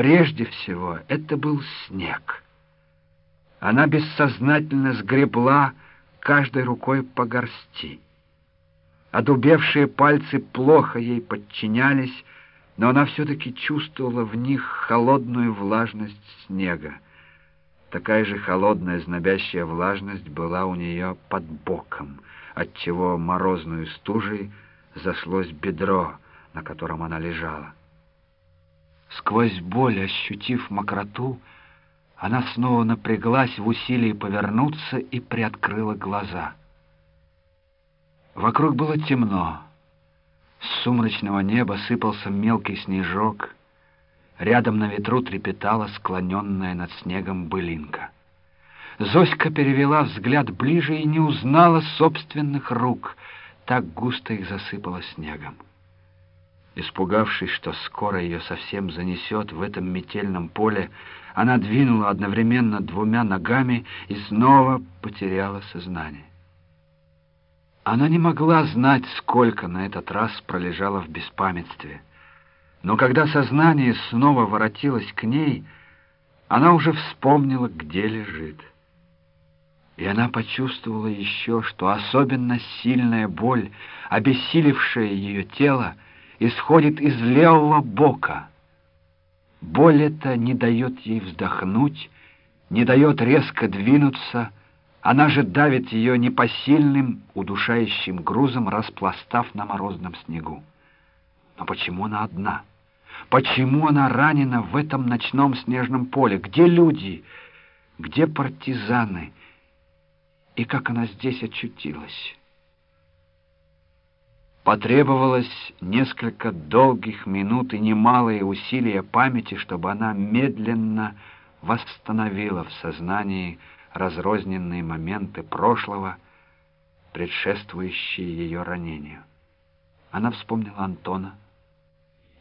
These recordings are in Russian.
Прежде всего, это был снег. Она бессознательно сгребла каждой рукой по горсти. Одубевшие пальцы плохо ей подчинялись, но она все-таки чувствовала в них холодную влажность снега. Такая же холодная знобящая влажность была у нее под боком, отчего морозную стужей зашлось бедро, на котором она лежала. Сквозь боль, ощутив мокроту, она снова напряглась в усилии повернуться и приоткрыла глаза. Вокруг было темно. С сумрачного неба сыпался мелкий снежок. Рядом на ветру трепетала склоненная над снегом былинка. Зоська перевела взгляд ближе и не узнала собственных рук. Так густо их засыпало снегом. Испугавшись, что скоро ее совсем занесет в этом метельном поле, она двинула одновременно двумя ногами и снова потеряла сознание. Она не могла знать, сколько на этот раз пролежала в беспамятстве. Но когда сознание снова воротилось к ней, она уже вспомнила, где лежит. И она почувствовала еще, что особенно сильная боль, обессилившая ее тело, исходит из левого бока. Боль эта не дает ей вздохнуть, не дает резко двинуться, она же давит ее непосильным, удушающим грузом, распластав на морозном снегу. Но почему она одна? Почему она ранена в этом ночном снежном поле? Где люди? Где партизаны? И как она здесь очутилась? Потребовалось несколько долгих минут и немалые усилия памяти, чтобы она медленно восстановила в сознании разрозненные моменты прошлого, предшествующие ее ранению. Она вспомнила Антона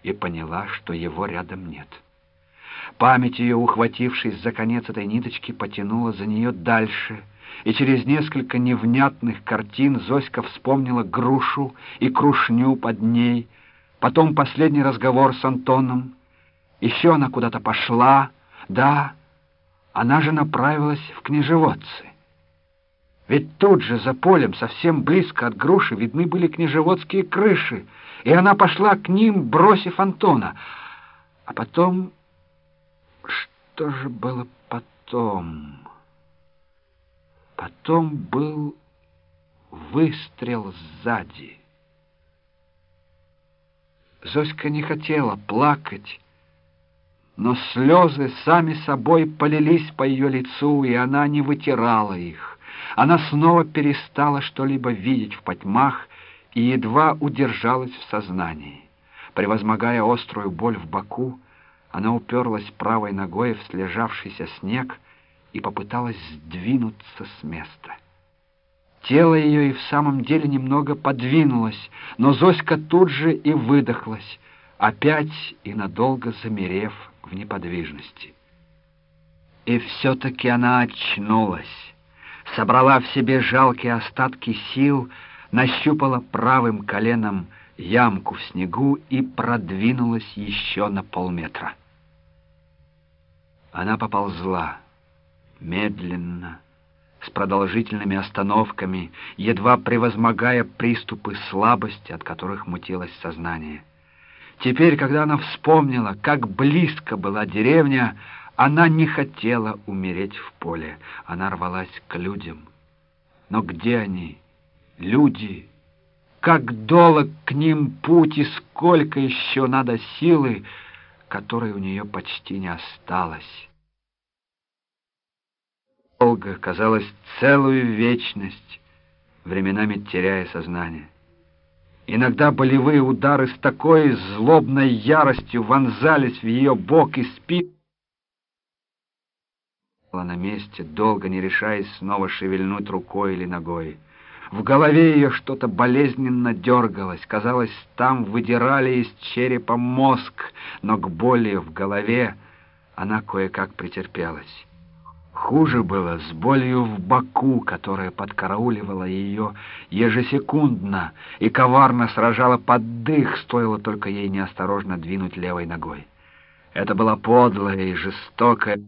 и поняла, что его рядом нет. Память ее, ухватившись за конец этой ниточки, потянула за нее дальше — и через несколько невнятных картин Зоська вспомнила грушу и крушню под ней, потом последний разговор с Антоном. Еще она куда-то пошла, да, она же направилась в княжеводцы. Ведь тут же, за полем, совсем близко от груши, видны были княжеводские крыши, и она пошла к ним, бросив Антона. А потом... Что же было потом... Потом был выстрел сзади. Зоська не хотела плакать, но слезы сами собой полились по ее лицу, и она не вытирала их. Она снова перестала что-либо видеть в потьмах и едва удержалась в сознании. Превозмогая острую боль в боку, она уперлась правой ногой в слежавшийся снег — и попыталась сдвинуться с места. Тело ее и в самом деле немного подвинулось, но Зоська тут же и выдохлась, опять и надолго замерев в неподвижности. И все-таки она очнулась, собрала в себе жалкие остатки сил, нащупала правым коленом ямку в снегу и продвинулась еще на полметра. Она поползла медленно, с продолжительными остановками, едва превозмогая приступы слабости, от которых мутилось сознание. Теперь, когда она вспомнила, как близко была деревня, она не хотела умереть в поле. Она рвалась к людям. Но где они? Люди. Как долг к ним путь и сколько еще надо силы, которой у нее почти не осталось долго, казалось, целую вечность, временами теряя сознание. Иногда болевые удары с такой злобной яростью вонзались в ее бок и спину, на месте, долго не решаясь снова шевельнуть рукой или ногой. В голове ее что-то болезненно дергалось. Казалось, там выдирали из черепа мозг, но к боли в голове она кое-как претерпелась. Хуже было с болью в боку, которая подкарауливала ее ежесекундно и коварно сражала под дых, стоило только ей неосторожно двинуть левой ногой. Это была подлая и жестокая